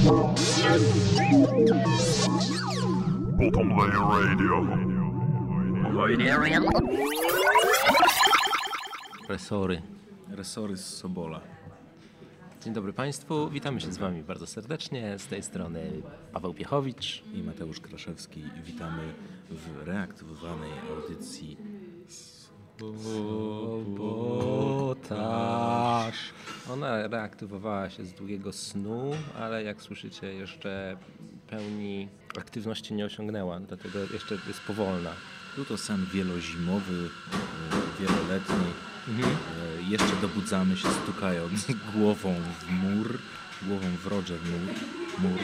Bottom Layer Radio. Resory. Resory z Sobola. Dzień dobry Państwu, witamy się z Wami bardzo serdecznie. Z tej strony Paweł Piechowicz. I Mateusz Kraszewski. Witamy w reaktywowanej audycji Sabotaż. Ona reaktywowała się z długiego snu, ale jak słyszycie jeszcze pełni aktywności nie osiągnęła, dlatego jeszcze jest powolna. Był to sen wielozimowy, e, wieloletni. E, Jeszcze dobudzamy się stukając głową w mur, głową w rodze w mur. mur.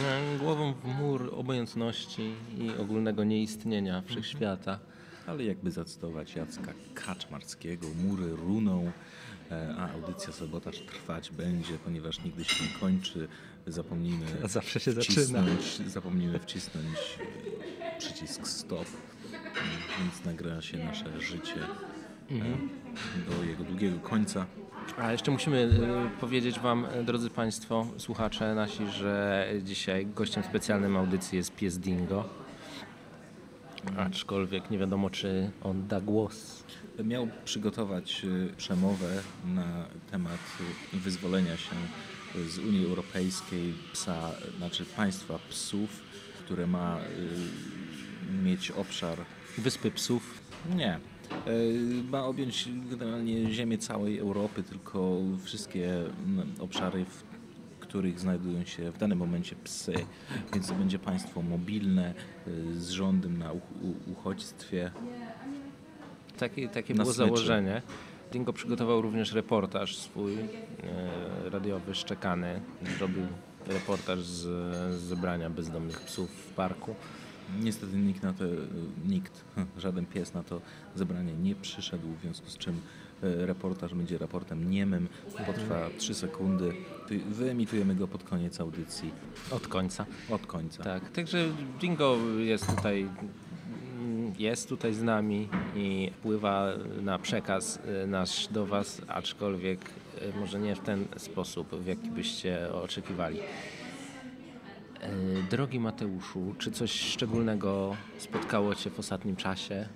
Mm, Głową w mur obojętności i ogólnego nieistnienia wszechświata. Ale jakby zacytować Jacka Kaczmarskiego, mury runą, e, a audycja Sabotaż trwać będzie, ponieważ nigdy się nie kończy. Zapomnijmy A zawsze się zaczyna. wcisnąć, zapomnijmy wcisnąć e, przycisk stop, więc nagra się nasze życie Mhm. e, do jego długiego końca. A jeszcze musimy powiedzieć Wam, drodzy Państwo, słuchacze nasi, że dzisiaj gościem specjalnym audycji jest pies Dingo. Aczkolwiek nie wiadomo, czy on da głos. Miał przygotować e, przemowę na temat wyzwolenia się z Unii Europejskiej psa, znaczy państwa psów, które ma e, mieć obszar Wyspy Psów. Nie. E, Ma objąć generalnie ziemię całej Europy, tylko wszystkie mm, obszary, w których znajdują się w danym momencie psy. Więc to będzie państwo mobilne e, z rządem na uchodźstwie. Takie, takie Na było smyczy. założenie. Dingo przygotował również reportaż swój, e, radiowy, szczekany. Zrobił reportaż z, z zebrania bezdomnych psów w parku. Niestety nikt na to, nikt, żaden pies na to zebranie nie przyszedł, w związku z czym reportaż będzie raportem niemym, potrwa 3 sekundy. Wyemitujemy go pod koniec audycji, Od końca. od końca. Tak, także Dingo jest tutaj, jest tutaj z nami i wpływa na przekaz y, nasz do Was, aczkolwiek y, może nie w ten sposób, w jaki byście oczekiwali. Drogi Mateuszu, czy coś szczególnego spotkało Cię w ostatnim czasie?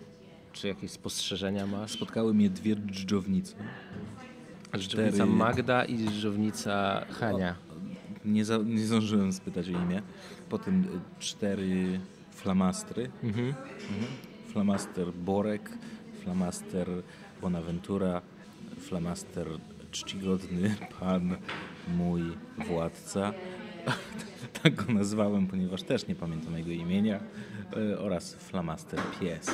Czy jakieś spostrzeżenia masz? Spotkały mnie dwie dżdżownice. Żdżownica Magda i żdżownica Hania. Nie, za, nie zdążyłem spytać o imię. Potem y, cztery flamastry. Mhm. Flamaster Borek, flamaster Bonaventura, flamaster czcigodny pan mój władca. tak go nazwałem, ponieważ też nie pamiętam jego imienia. y, Oraz flamaster pies.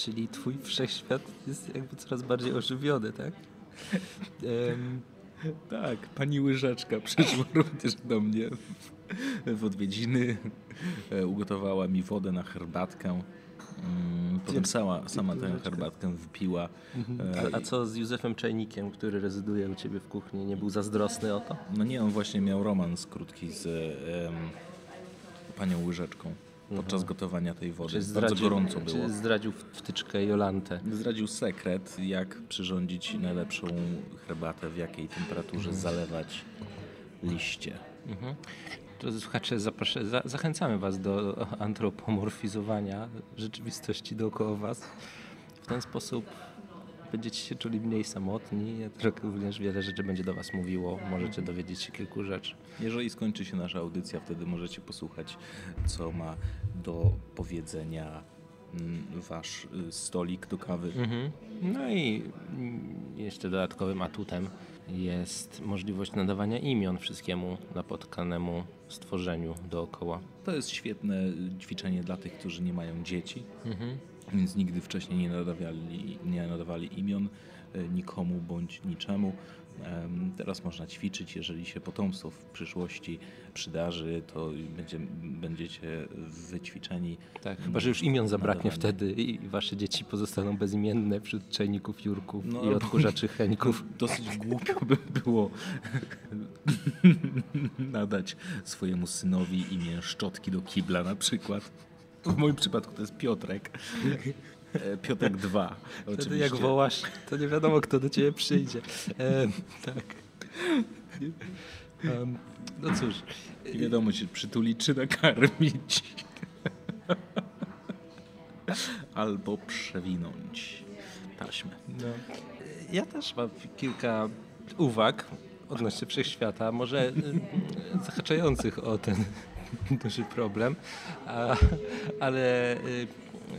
Czyli twój wszechświat jest jakby coraz bardziej ożywiony, tak? Em, Tak, pani łyżeczka przyszła również do mnie w, odwiedziny. E, Ugotowała mi wodę na herbatkę. Mm, Potem sama, sama tę herbatkę wypiła. E, A, a co z Józefem Czajnikiem, który rezyduje u ciebie w kuchni? Nie był zazdrosny o to? No nie, on właśnie miał romans krótki z em, panią łyżeczką podczas gotowania tej wody. Bardzo gorąco było. Czy zdradził wtyczkę Jolantę? Zdradził sekret, jak przyrządzić najlepszą herbatę, w jakiej temperaturze zalewać liście. Drodzy słuchacze, zaprasza, za, zachęcamy Was do antropomorfizowania rzeczywistości dookoła Was. W ten sposób będziecie się czuli mniej samotni, również wiele rzeczy będzie do Was mówiło. Możecie dowiedzieć się kilku rzeczy. Jeżeli skończy się nasza audycja, wtedy możecie posłuchać, co ma do powiedzenia mm, wasz y, stolik do kawy. No i mm, jeszcze dodatkowym atutem jest możliwość nadawania imion wszystkiemu napotkanemu stworzeniu dookoła. To jest świetne y, ćwiczenie dla tych, którzy nie mają dzieci, więc nigdy wcześniej nie nadawali, nie nadawali imion y, nikomu bądź niczemu. Em, Teraz można ćwiczyć, jeżeli się potomstwo w przyszłości przydarzy, to będzie, będziecie wyćwiczeni. Tak, chyba, że już imion zabraknie Nadawanie. wtedy i wasze dzieci pozostaną bezimienne wśród czajników, jurków No, i odkurzaczy Heńków. Dosyć głupio by było nadać swojemu synowi imię szczotki do kibla na przykład. W moim przypadku to jest Piotrek. E, Piotrek 2. Wtedy Oczywiście. jak wołasz, to nie wiadomo, kto do ciebie przyjdzie. E, tak. Em, No cóż, Nie wiadomo, czy przytulić, czy nakarmić. Albo przewinąć taśmę. no, ja też mam kilka uwag odnośnie wszechświata, może y, zahaczających o ten duży problem, a, ale y,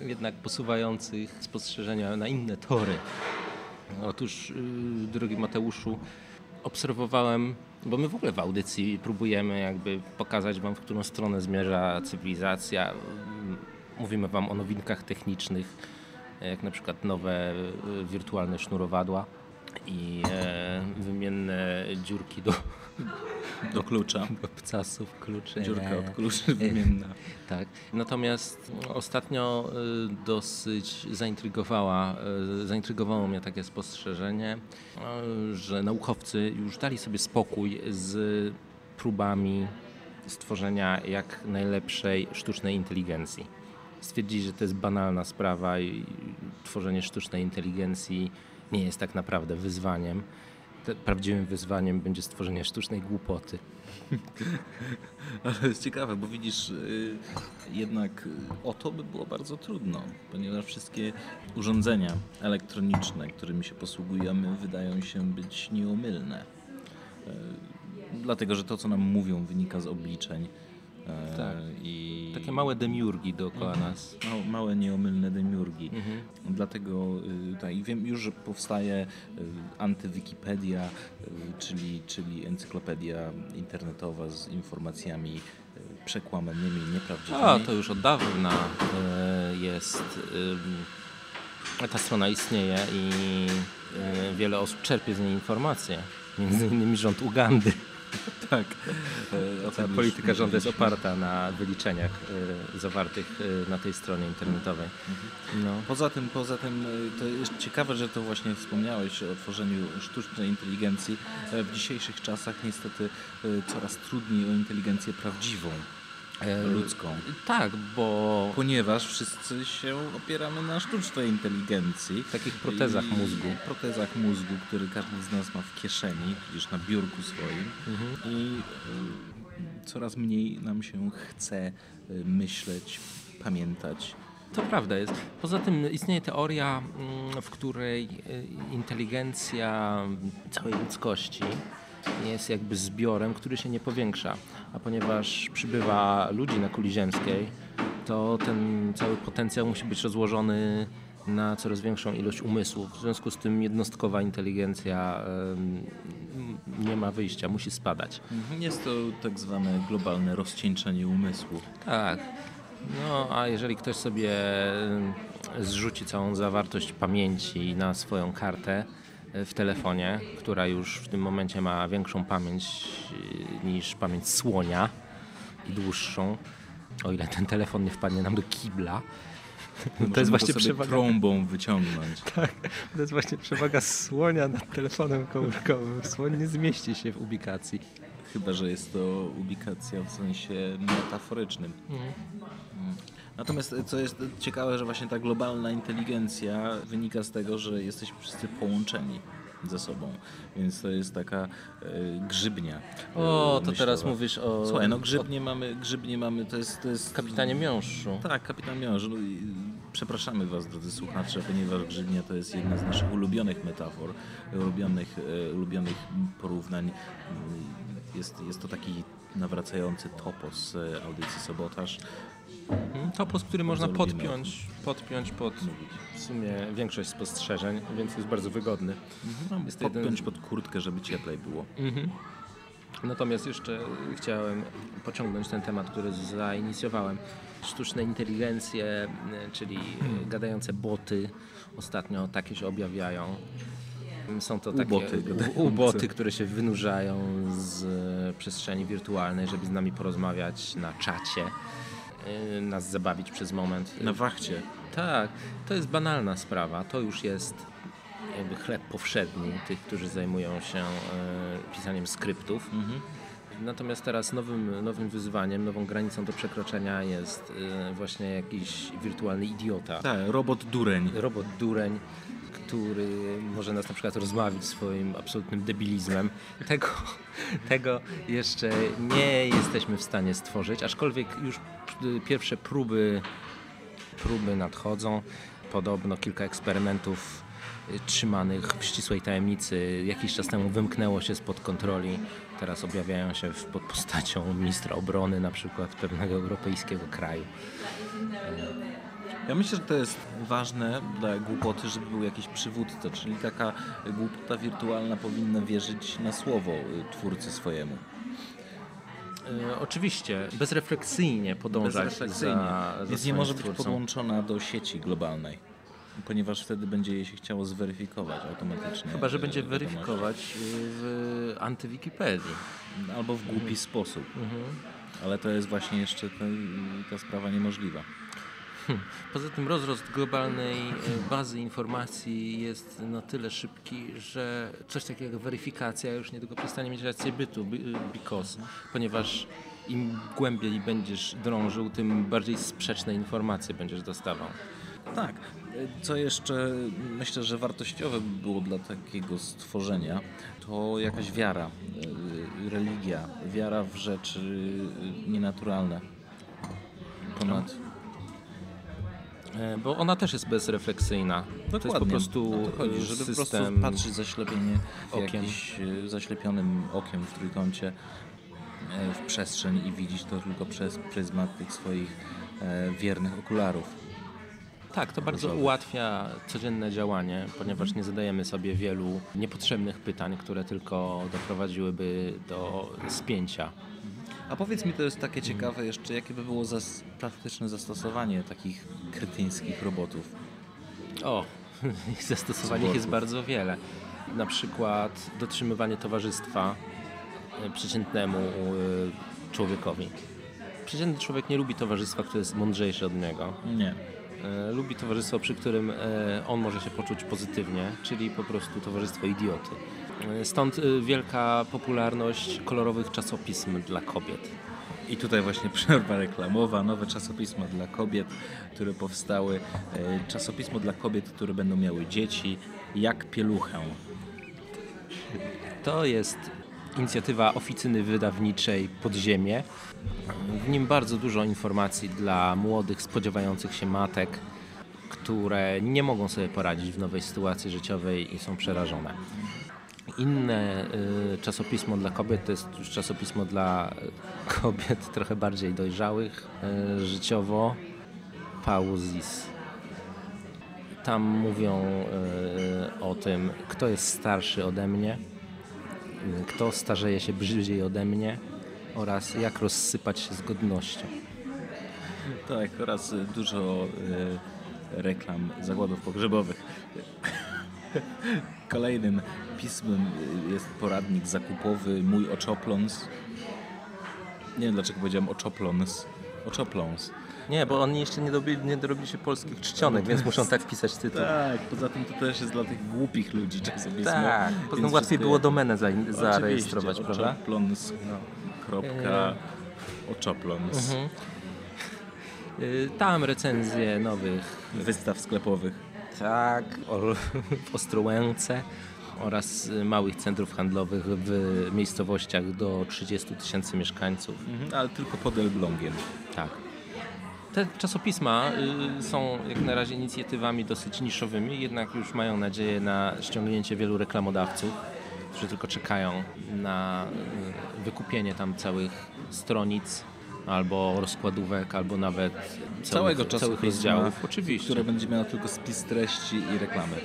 jednak posuwających spostrzeżenia na inne tory. Otóż, y, drogi Mateuszu, obserwowałem, bo my w ogóle w audycji próbujemy jakby pokazać Wam, w którą stronę zmierza cywilizacja. Mówimy Wam o nowinkach technicznych, jak na przykład nowe y, wirtualne sznurowadła i e, wymienne dziurki do, Do klucza. do pcasów, kluczy. Dziurka od kluczy wymienna. Tak. Natomiast ostatnio y, dosyć zaintrygowała, y, zaintrygowało mnie takie spostrzeżenie, y, że naukowcy już dali sobie spokój z próbami stworzenia jak najlepszej sztucznej inteligencji. Stwierdzili, że to jest banalna sprawa i tworzenie sztucznej inteligencji nie jest tak naprawdę wyzwaniem. Prawdziwym wyzwaniem będzie stworzenie sztucznej głupoty. Ale jest ciekawe, bo widzisz, y, jednak y, o to by było bardzo trudno, ponieważ wszystkie urządzenia elektroniczne, którymi się posługujemy, wydają się być nieomylne. Y, Dlatego, że to, co nam mówią, wynika z obliczeń. Y, Tak. I Takie małe demiurgi dookoła nas. Małe, małe nieomylne demiurgi. Mhm. Dlatego y, tak, i wiem już, że powstaje y, antywikipedia, y, czyli, czyli encyklopedia internetowa z informacjami przekłamanymi, nieprawdziwymi. A, to już od dawna e, jest. ta strona istnieje i e, wiele osób czerpie z niej informacje. Między innymi rząd Ugandy. tak. E, Ta polityka rządu jest oparta na wyliczeniach e, zawartych e, na tej stronie internetowej. No. Poza tym, poza tym to jest ciekawe, że to właśnie wspomniałeś o tworzeniu sztucznej inteligencji. W dzisiejszych czasach niestety coraz trudniej o inteligencję prawdziwą, ludzką. Tak, bo Ponieważ wszyscy się opieramy na sztucznej inteligencji. w takich protezach mózgu. Protezach mózgu, który każdy z nas ma w kieszeni, tudzież na biurku swoim. Mhm. I y, coraz mniej nam się chce y, myśleć, pamiętać. To prawda jest. Poza tym istnieje teoria, mm, w której y, inteligencja całej ludzkości jest jakby zbiorem, który się nie powiększa. A ponieważ przybywa ludzi na kuli ziemskiej, to ten cały potencjał musi być rozłożony na coraz większą ilość umysłów. W związku z tym jednostkowa inteligencja nie ma wyjścia, musi spadać. Jest to tak zwane globalne rozcieńczenie umysłu. Tak. No, a jeżeli ktoś sobie zrzuci całą zawartość pamięci na swoją kartę w telefonie, która już w tym momencie ma większą pamięć y, niż pamięć słonia i dłuższą, o ile ten telefon nie wpadnie nam do kibla. To Możemy jest właśnie to przewaga. trąbą wyciągnąć. Tak, to jest właśnie przewaga słonia nad telefonem komórkowym. Słoń nie zmieści się w ubikacji. Chyba, że jest to ubikacja w sensie metaforycznym. Mm. Natomiast e, co jest ciekawe, że właśnie ta globalna inteligencja wynika z tego, że jesteśmy wszyscy połączeni ze sobą. Więc to jest taka e, grzybnia. e, O, to teraz mówisz o, Słuchaj, no o grzybnie mamy, grzybnie mamy, to jest... To jest kapitanie Miąższu. Tak, kapitan Miąż. No, przepraszamy Was, drodzy słuchacze, ponieważ grzybnia to jest jedna z naszych ulubionych metafor, ulubionych, ulubionych porównań. Mm, Jest, jest to taki nawracający topos e, audycji Sobotaż. Mhm, Topos, który można podpiąć, podpiąć pod w sumie większość spostrzeżeń, więc jest bardzo wygodny. Mam Jest to jeden- podpiąć pod kurtkę, żeby cieplej było. Mhm. Natomiast jeszcze chciałem pociągnąć ten temat, który zainicjowałem. Sztuczne inteligencje, y, czyli y, gadające boty, ostatnio takie się objawiają. Są to takie Uboty uboty, które się wynurzają z e, przestrzeni wirtualnej, żeby z nami porozmawiać na czacie, y, nas zabawić przez moment. Na wachcie. Tak, to jest banalna sprawa. To już jest jakby chleb powszedni tych, którzy zajmują się e, pisaniem skryptów. Natomiast teraz nowym, nowym wyzwaniem, nową granicą do przekroczenia jest e, właśnie jakiś wirtualny idiota. Tak, robot dureń. Robot dureń, który może nas na przykład rozmawić swoim absolutnym debilizmem. Tego, tego jeszcze nie jesteśmy w stanie stworzyć, aczkolwiek już pierwsze próby, próby nadchodzą. Podobno kilka eksperymentów y, trzymanych w ścisłej tajemnicy jakiś czas temu wymknęło się spod kontroli. Teraz objawiają się pod postacią ministra obrony na przykład pewnego europejskiego kraju. Ja myślę, że to jest ważne dla głupoty, żeby był jakiś przywódca, czyli taka głupota wirtualna powinna wierzyć na słowo y, twórcy swojemu. E, oczywiście, bezrefleksyjnie podążać Bezrefleksyjnie. za, za Więc nie może być twórcą. podłączona do sieci globalnej, ponieważ wtedy będzie jej się chciało zweryfikować automatycznie. Chyba, że y, będzie wiadomości. weryfikować y, w antywikipedii. Albo w głupi sposób. Mhm. Ale to jest właśnie jeszcze ta, ta sprawa niemożliwa. Poza tym rozrost globalnej e, bazy informacji jest na tyle szybki, że coś takiego jak weryfikacja już niedługo przestanie mieć rację bytu, by- because, ponieważ im głębiej będziesz drążył, tym bardziej sprzeczne informacje będziesz dostawał. Tak. Co jeszcze myślę, że wartościowe by było dla takiego stworzenia, to jakaś wiara, y, religia, wiara w rzeczy y, nienaturalne. Ponad. E, Bo ona też jest bezrefleksyjna. To jest po prostu o to chodzi, e, żeby po system prostu patrzeć zaślepienie okiem. jakiś y, zaślepionym okiem w trójkącie w przestrzeń i widzieć to tylko przez pryzmat tych swoich e, wiernych okularów. Tak, to bardzo ułatwia codzienne działanie, ponieważ nie zadajemy sobie wielu niepotrzebnych pytań, które tylko doprowadziłyby do spięcia. A powiedz mi, to jest takie ciekawe jeszcze, jakie by było zas- praktyczne zastosowanie takich kretyńskich robotów? O, ich zastosowań jest bardzo wiele. Na przykład dotrzymywanie towarzystwa e, przeciętnemu e, człowiekowi. Przeciętny człowiek nie lubi towarzystwa, które jest mądrzejsze od niego. Nie. E, Lubi towarzystwo, przy którym on może się poczuć pozytywnie, czyli po prostu towarzystwo idioty. Stąd e, wielka popularność kolorowych czasopism dla kobiet. I tutaj właśnie przerwa reklamowa, nowe czasopisma dla kobiet, które powstały. E, Czasopismo dla kobiet, które będą miały dzieci, jak pieluchę. To jest inicjatywa oficyny wydawniczej Podziemie. W nim bardzo dużo informacji dla młodych, spodziewających się matek, które nie mogą sobie poradzić w nowej sytuacji życiowej i są przerażone. Inne y, czasopismo dla kobiet to jest już czasopismo dla y, kobiet trochę bardziej dojrzałych y, życiowo. Pauzis. Tam mówią o tym, kto jest starszy ode mnie, kto starzeje się brzydziej ode mnie oraz jak rozsypać się z godnością. Tak, oraz dużo reklam zakładów pogrzebowych. Kolejnym pismem y, jest poradnik zakupowy Mój Oczopląs. Nie wiem dlaczego powiedziałem Oczopląs. Oczopląs. Nie, bo oni jeszcze nie, dobi, nie dorobili się polskich czcionek, więc muszą tak pisać tytuł. Tak, poza tym to też jest dla tych głupich ludzi czasopismo. Tak, poza tym łatwiej było domenę za, zarejestrować, prawda? Oczopląs. Kropka. Oczopląs. Y, Tam recenzje nowych Wystaw sklepowych. Tak, o, w Ostrołęce oraz małych centrów handlowych w miejscowościach do 30 tysięcy mieszkańców. Mhm, ale tylko pod Elblągiem. Tak. Te czasopisma y, są jak na razie inicjatywami dosyć niszowymi, jednak już mają nadzieję na ściągnięcie wielu reklamodawców, którzy tylko czekają na y, wykupienie tam całych stronic albo rozkładówek, albo nawet całych, Całego całych czasopisma, rozdziałów. Oczywiście. które będzie miało tylko spis treści i reklamy.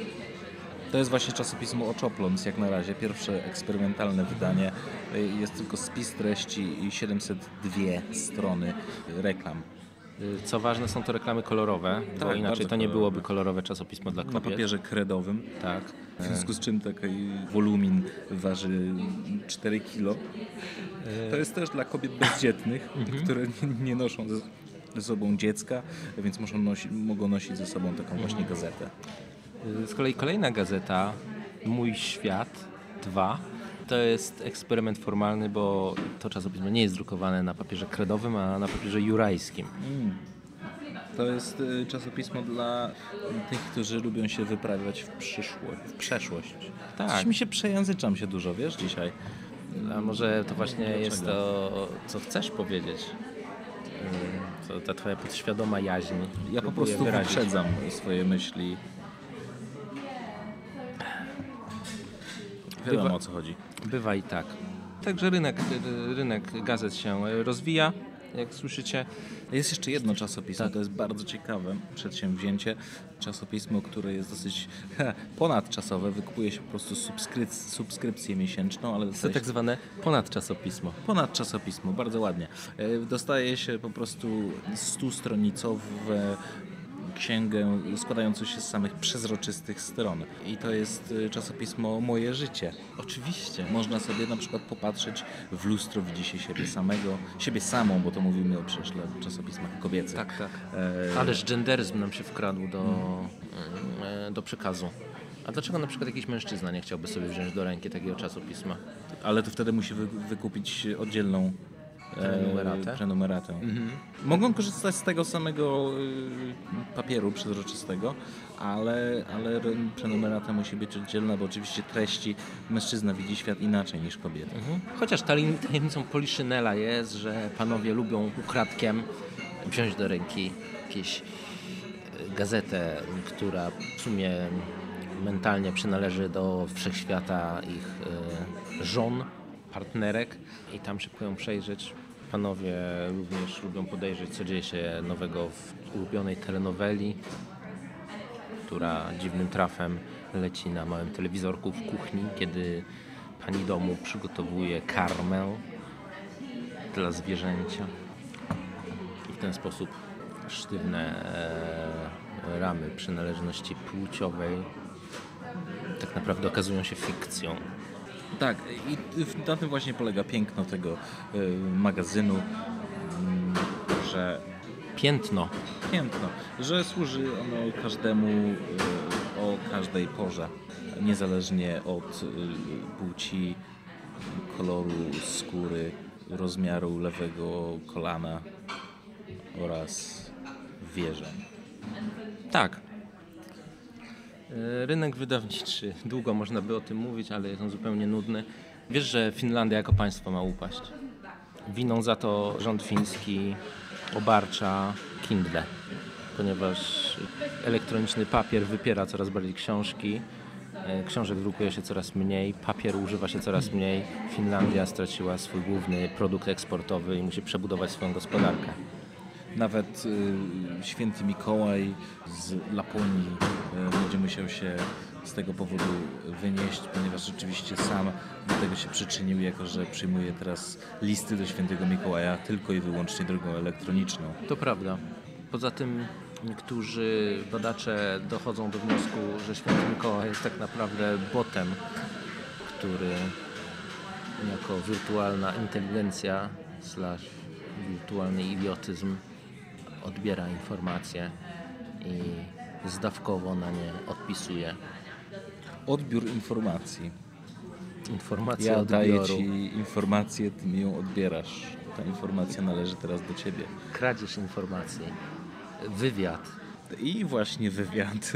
To jest właśnie czasopismo Oczopląs jak na razie, pierwsze eksperymentalne wydanie. Jest tylko spis treści i 702 strony reklam. Y, Co ważne, są to reklamy kolorowe, bo Tak, inaczej bardzo to nie kolorowe. byłoby kolorowe czasopismo dla Na kobiet. papierze kredowym, Tak. w związku z czym taki wolumin waży 4 kilo. To jest też dla kobiet bezdzietnych, które nie- noszą ze- ze sobą dziecka, więc muszą nosi, mogą nosić ze sobą taką właśnie gazetę. Y, Z kolei kolejna gazeta, Mój Świat 2, to jest eksperyment formalny, bo to czasopismo nie jest drukowane na papierze kredowym, a na papierze jurajskim. To jest y, czasopismo dla tych, którzy lubią się wyprawiać w przyszłość, w przeszłość. Tak. Coś mi się przejęzyczam się dużo, wiesz, dzisiaj. A może to właśnie Dlaczego? jest to, co chcesz powiedzieć? Ym, To ta twoja podświadoma jaźń. Ja po prostu wyrazić. wyprzedzam swoje myśli. Wiadomo Bywa- o co chodzi. Bywa i tak. Także rynek, rynek gazet się rozwija, jak słyszycie. Jest jeszcze jedno czasopismo, Tak. to jest bardzo ciekawe przedsięwzięcie. Czasopismo, które jest dosyć ponadczasowe, wykupuje się po prostu subskryp- subskrypcję miesięczną, ale To dostaje tak się zwane ponadczasopismo. ponadczasopismo, bardzo ładnie. E, Dostaje się po prostu stustronicową księgę składającą się z samych przezroczystych stron. I to jest e, czasopismo Moje Życie. Oczywiście. Można sobie na przykład popatrzeć w lustro, widzi się siebie samego, siebie samą, bo to mówimy o o czasopismach kobiecych. Tak, tak. E, Ależ genderyzm nam się wkradł do, e, do przekazu. A dlaczego na przykład jakiś mężczyzna nie chciałby sobie wziąć do ręki takiego czasopisma? Ale to wtedy musi wy, wykupić oddzielną e, Prenumeratę? prenumeratę. Mogą korzystać z tego samego y, papieru przezroczystego, ale, ale re- prenumerata musi być oddzielna, bo oczywiście treści mężczyzna widzi świat inaczej niż kobieta. Chociaż tajemni- tajemnicą Poliszynela jest, że panowie lubią ukradkiem wziąć do ręki jakieś e, gazetę, która w sumie mentalnie przynależy do wszechświata ich e, żon, partnerek i tam szybko ją przejrzeć. Panowie również lubią podejrzeć, co dzieje się nowego w ulubionej telenoweli, która dziwnym trafem leci na małym telewizorku w kuchni, kiedy pani domu przygotowuje karmę dla zwierzęcia. I w ten sposób sztywne e, ramy przynależności płciowej tak naprawdę okazują się fikcją. Tak, i na tym właśnie polega piękno tego y, magazynu, mm, że Piętno. piękno, że służy ono każdemu y, o każdej porze, niezależnie od y, płci, koloru skóry, rozmiaru lewego kolana oraz wierzeń. Tak. E, Rynek wydawniczy. Długo można by o tym mówić, ale jest on zupełnie nudny. Wiesz, że Finlandia jako państwo ma upaść. Winą za to rząd fiński obarcza Kindle, ponieważ elektroniczny papier wypiera coraz bardziej książki. e, Książek drukuje się coraz mniej, papier używa się coraz mniej. Finlandia straciła swój główny produkt eksportowy i musi przebudować swoją gospodarkę. Nawet y, święty Mikołaj z Laponii y, będzie musiał się z tego powodu wynieść, ponieważ rzeczywiście sam do tego się przyczynił, jako że przyjmuje teraz listy do świętego Mikołaja tylko i wyłącznie drogą elektroniczną. To prawda. Poza tym niektórzy badacze dochodzą do wniosku, że święty Mikołaj jest tak naprawdę botem, który jako wirtualna inteligencja slash wirtualny idiotyzm odbiera informacje i zdawkowo na nie odpisuje. Odbiór informacji. Informacje Ja daję odbioru. Ci informację, Ty mi ją odbierasz. Ta informacja należy teraz do Ciebie. Kradzież informacji. Wywiad. I właśnie wywiad.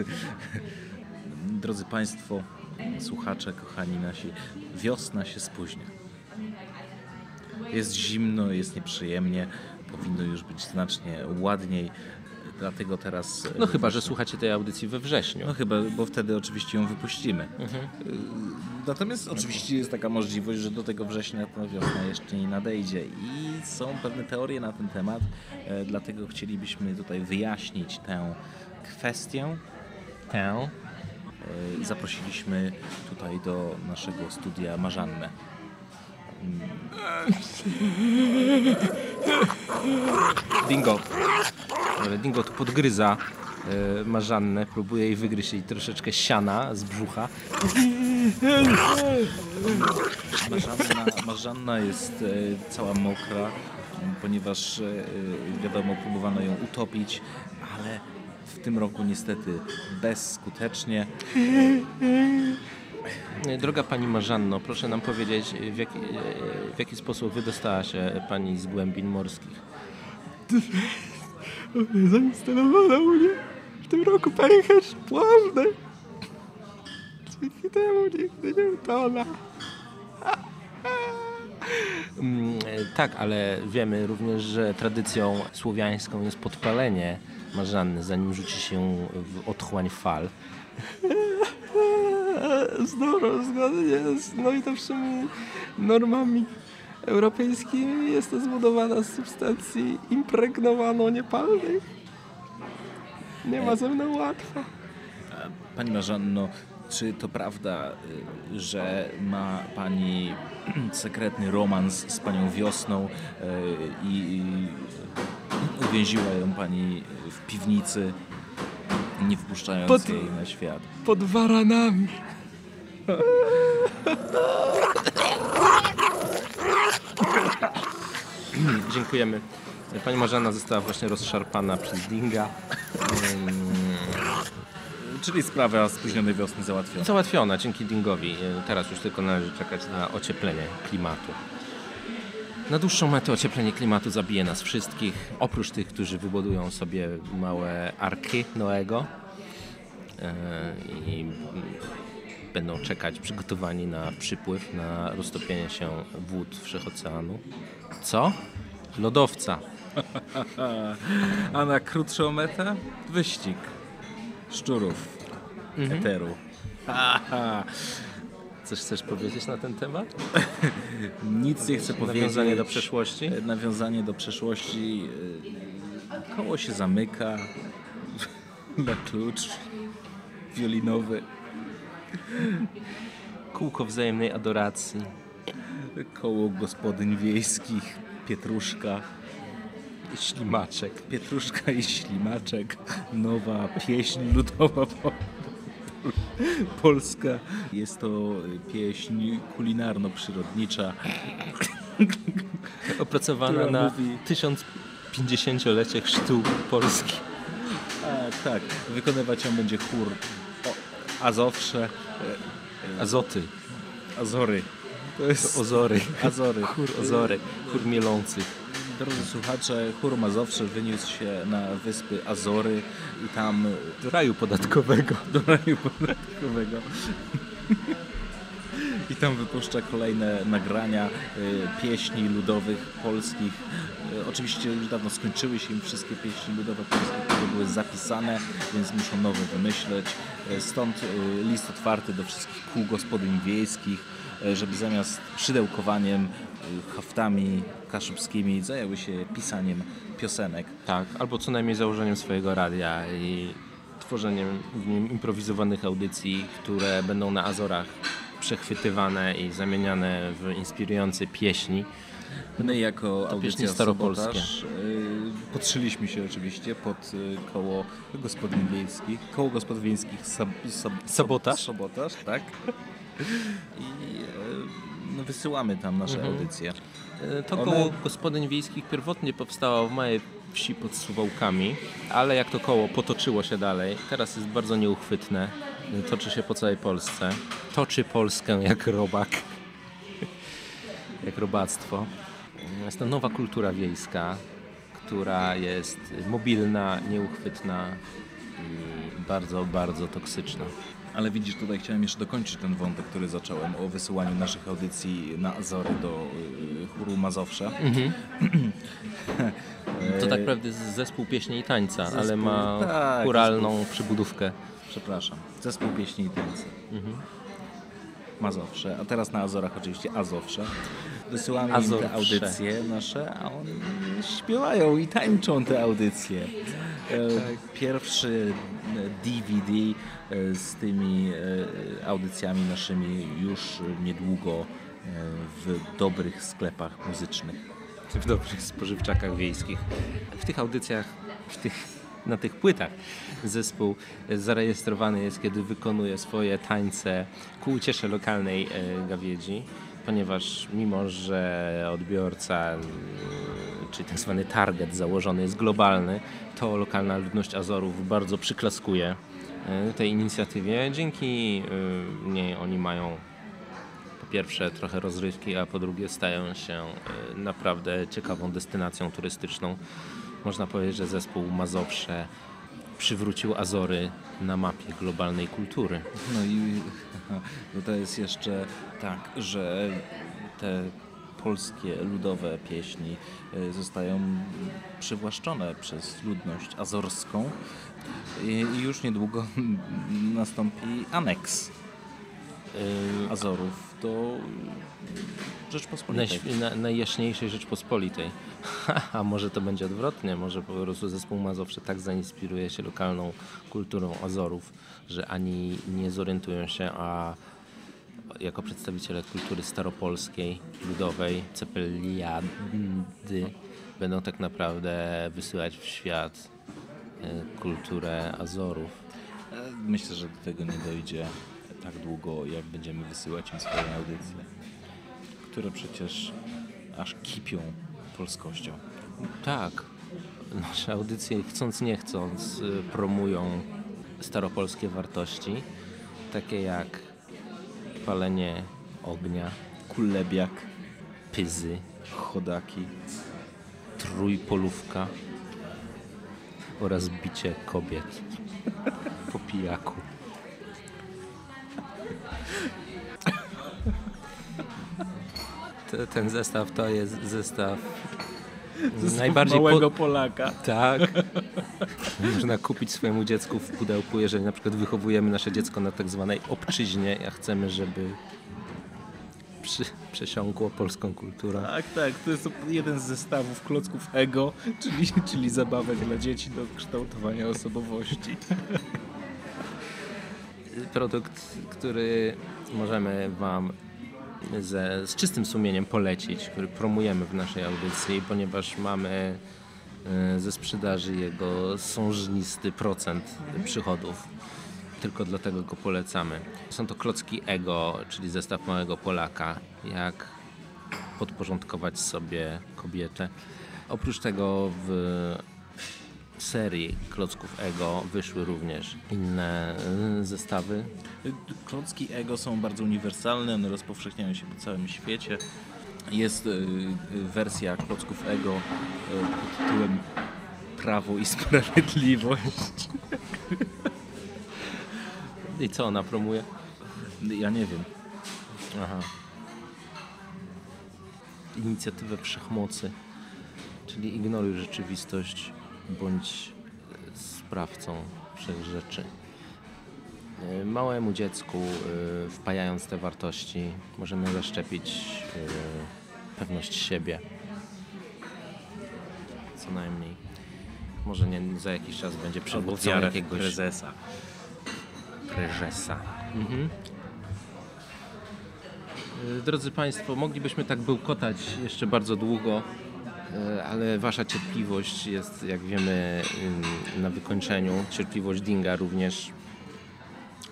Drodzy Państwo, słuchacze, kochani nasi, wiosna się spóźnia. Jest zimno, jest nieprzyjemnie, powinno już być znacznie ładniej, dlatego teraz... No chyba, że słuchacie tej audycji we wrześniu. No chyba, bo wtedy oczywiście ją wypuścimy. Y, Natomiast oczywiście jest taka możliwość, że do tego września ta wiosna jeszcze nie nadejdzie i są pewne teorie na ten temat, e, dlatego chcielibyśmy tutaj wyjaśnić tę kwestię. Tę. E, Zaprosiliśmy tutaj do naszego studia Marzannę. Dingo. Dingo tu podgryza e, Marzannę, próbuje jej wygryźć jej troszeczkę siana z brzucha. Marzanna, Marzanna jest e, cała mokra, ponieważ e, wiadomo, próbowano ją utopić, ale w tym roku niestety bezskutecznie. E, Droga pani Marzanno, proszę nam powiedzieć, w jaki, e, w jaki sposób wydostała się pani z głębin morskich? Zainstalowano mnie w tym roku pęcherz pławny. Dzięki temu nigdy nie utona. Mm, e, Tak, ale wiemy również, że tradycją słowiańską jest podpalenie marzanny, zanim rzuci się w otchłań fal. Znowu, zgodnie z najnowszymi normami europejskimi jest to zbudowana z substancji impregnowano-niepalnych. Nie ma ze mną łatwo. Pani Marzanno, czy to prawda, y, że ma Pani sekretny romans z Panią Wiosną y, i i uwięziła ją Pani w piwnicy, nie wpuszczając Pod- jej na świat? Pod waranami. Dziękujemy. Pani Marzana została właśnie rozszarpana przez Dinga. Czyli sprawa spóźnionej wiosny załatwiona. Załatwiona dzięki Dingowi. Teraz już tylko należy czekać na ocieplenie klimatu. Na dłuższą metę ocieplenie klimatu zabije nas wszystkich, oprócz tych, którzy wybudują sobie małe arki Noego e, i mm, będą czekać przygotowani na przypływ, na roztopienie się wód wszechoceanu. Co? Lodowca. A na krótszą metę? Wyścig szczurów, eteru. Haha. Coś chcesz powiedzieć na ten temat? Nic nie chcę powiedzieć. Nawiązanie do przeszłości? E, Nawiązanie do przeszłości. e, Koło się zamyka na klucz wiolinowy. Kółko wzajemnej adoracji. Koło gospodyń wiejskich. Pietruszka. Ślimaczek. Pietruszka i ślimaczek. Nowa pieśń ludowa po- polska. Jest to pieśń kulinarno-przyrodnicza. Opracowana Która na mówi- 1050-lecie chrztu Polski. A, tak, wykonywać ją będzie chór Azowsze, Azoty, Azory. To jest Ozory, Azory. chór Ozory, chór mielących. Drodzy słuchacze, chór Mazowsze wyniósł się na wyspy Azory i tam Do raju podatkowego. do raju podatkowego. I tam wypuszcza kolejne nagrania y, pieśni ludowych polskich. Y, oczywiście już dawno skończyły się im wszystkie pieśni ludowe polskie, które były zapisane, więc muszą nowe wymyśleć. Y, stąd list otwarty do wszystkich kół gospodyń wiejskich, żeby zamiast szydełkowaniem, y, haftami kaszubskimi zajęły się pisaniem piosenek. Tak, albo co najmniej założeniem swojego radia i tworzeniem improwizowanych audycji, które będą na Azorach przechwytywane i zamieniane w inspirujące pieśni. My jako pieśni audycja staropolskie. Y, podszyliśmy się oczywiście pod y, koło gospodyń wiejskich. Koło gospodyń wiejskich sab, sab, Sabotaż? Sabotaż, tak. I y, no, wysyłamy tam nasze Mhm. audycje. To One- koło gospodyń wiejskich pierwotnie powstało w małej wsi pod Suwałkami, ale jak to koło potoczyło się dalej, teraz jest bardzo nieuchwytne. Toczy się po całej Polsce. Toczy Polskę jak robak. jak robactwo. Jest to nowa kultura wiejska, która jest mobilna, nieuchwytna i bardzo, bardzo toksyczna. Ale widzisz, tutaj chciałem jeszcze dokończyć ten wątek, który zacząłem o wysyłaniu naszych audycji na Azory do y, chóru Mazowsza. Mhm. To tak naprawdę zespół pieśni i tańca, ale Zespół- ma tak, churalną przybudówkę. Przepraszam. Zespół pieśni i tańca. Mazowsze, a teraz na Azorach oczywiście Azowsze. Wysyłamy im Azorsze. te audycje nasze, a oni śpiewają i tańczą te audycje. E, Pierwszy e, DVD e, z tymi e, audycjami naszymi już niedługo e, w dobrych sklepach muzycznych. w dobrych spożywczakach wiejskich. W tych audycjach, w tych, na tych płytach zespół zarejestrowany jest, kiedy wykonuje swoje tańce ku uciesze lokalnej e, gawiedzi, ponieważ mimo, że odbiorca, mm, czyli tak zwany target założony jest globalny, to lokalna ludność Azorów bardzo przyklaskuje e, tej inicjatywie. Dzięki e, niej oni mają po pierwsze trochę rozrywki, a po drugie stają się e, naprawdę ciekawą destynacją turystyczną Można powiedzieć, że zespół Mazowsze przywrócił Azory na mapie globalnej kultury. No i no to jest jeszcze tak, że te polskie ludowe pieśni y, zostają przywłaszczone przez ludność azorską i już niedługo nastąpi aneks y, Azorów do Rzeczpospolitej. Najś- na, najjaśniejszej Rzeczpospolitej. A może to będzie odwrotnie, może po prostu zespół Mazowsze tak zainspiruje się lokalną kulturą Azorów, że ani nie zorientują się, a jako przedstawiciele kultury staropolskiej, ludowej, cepeliady będą tak naprawdę wysyłać w świat e, kulturę Azorów. E, Myślę, że do tego nie dojdzie tak długo, jak będziemy wysyłać im swoje audycje, które przecież aż kipią polskością. Tak. Nasze audycje, chcąc nie chcąc, y, promują staropolskie wartości, takie jak palenie ognia, Kulebiak, pyzy, chodaki, trójpolówka oraz bicie kobiet po pijaku. Te- Ten zestaw to jest zestaw najbardziej po- małego Polaka. Tak. Można kupić swojemu dziecku w pudełku, jeżeli na przykład wychowujemy nasze dziecko na tak zwanej obczyźnie, a chcemy, żeby przy, przesiąkło polską kulturę. Tak, tak, to jest jeden z zestawów klocków Ego, czyli, czyli zabawek dla dzieci do kształtowania osobowości. Produkt, który możemy Wam ze, z czystym sumieniem polecić, który promujemy w naszej audycji, ponieważ mamy e, ze sprzedaży jego sążnisty procent przychodów. Tylko dlatego go polecamy. Są to klocki Ego, czyli zestaw małego Polaka. Jak podporządkować sobie kobietę. Oprócz tego w serii klocków Ego wyszły również inne y, zestawy. Klocki Ego są bardzo uniwersalne, one rozpowszechniają się po całym świecie. Jest y, y, wersja klocków Ego pod tytułem Prawo i Sprawiedliwość. I co ona promuje? Ja nie wiem. Aha. Inicjatywę wszechmocy, czyli ignoruj rzeczywistość, bądź e, sprawcą rzeczy. E, Małemu dziecku, e, wpajając te wartości, możemy zaszczepić pewność siebie. Co najmniej. Może nie za jakiś czas będzie przywódcą jakiegoś prezesa. prezesa. Mhm. Drodzy Państwo, moglibyśmy tak bełkotać jeszcze bardzo długo, ale Wasza cierpliwość jest, jak wiemy, na wykończeniu. Cierpliwość Dinga również,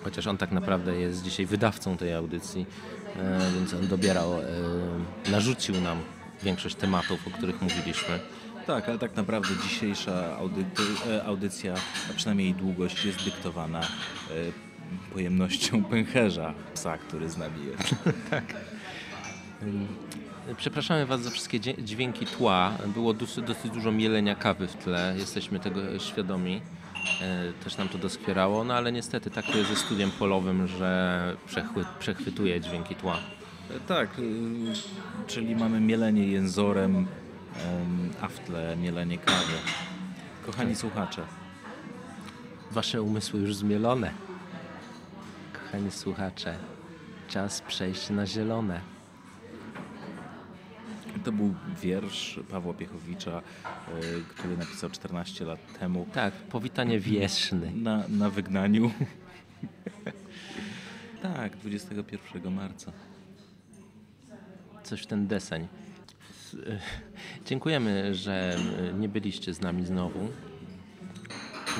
chociaż on tak naprawdę jest dzisiaj wydawcą tej audycji, e, więc on dobierał, e, narzucił nam większość tematów, o których mówiliśmy. Tak, ale tak naprawdę dzisiejsza audyty, e, audycja, a przynajmniej jej długość jest dyktowana e, pojemnością pęcherza psa, który z nami jest. Przepraszamy Was za wszystkie dźwięki tła. Było dosyć, dosyć dużo mielenia kawy w tle, jesteśmy tego świadomi. E, Też nam to doskwierało, no ale niestety tak to jest ze studiem polowym, że przechwy, przechwytuje dźwięki tła. E, Tak, y, czyli mamy mielenie jęzorem, em, a w tle mielenie kawy. Kochani słuchacze, Wasze umysły już zmielone. Kochani słuchacze, czas przejść na zielone. To był wiersz Pawła Piechowicza, y, który napisał 14 lat temu Tak, powitanie wierzchny. na, na wygnaniu. tak, 21 marca. Coś w ten deseń. E, Dziękujemy, że e, nie byliście z nami znowu.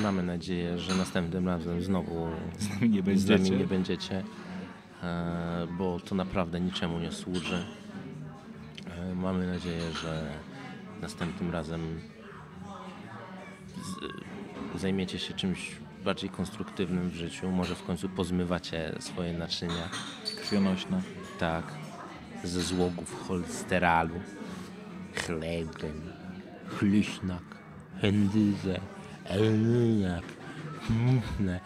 Mamy nadzieję, że następnym razem znowu Z nami nie z nami będziecie. nie będziecie, e, bo to naprawdę niczemu nie służy. Mamy nadzieję, że następnym razem zajmiecie się czymś bardziej konstruktywnym w życiu. Może w końcu pozmywacie swoje naczynia. Krwionośne. Tak, ze złogów cholesteralu, chlebem, chliśnak, Hendyza, Elnyjak, Mufne.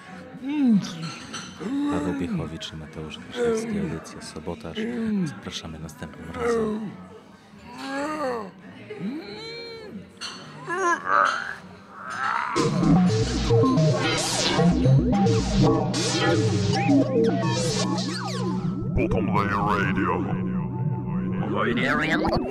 Paweł Piechowicz i Mateusz Kraszewski, audycja Sobotaż. Zapraszamy następnym razem. Bottom Layer Radio. Radio.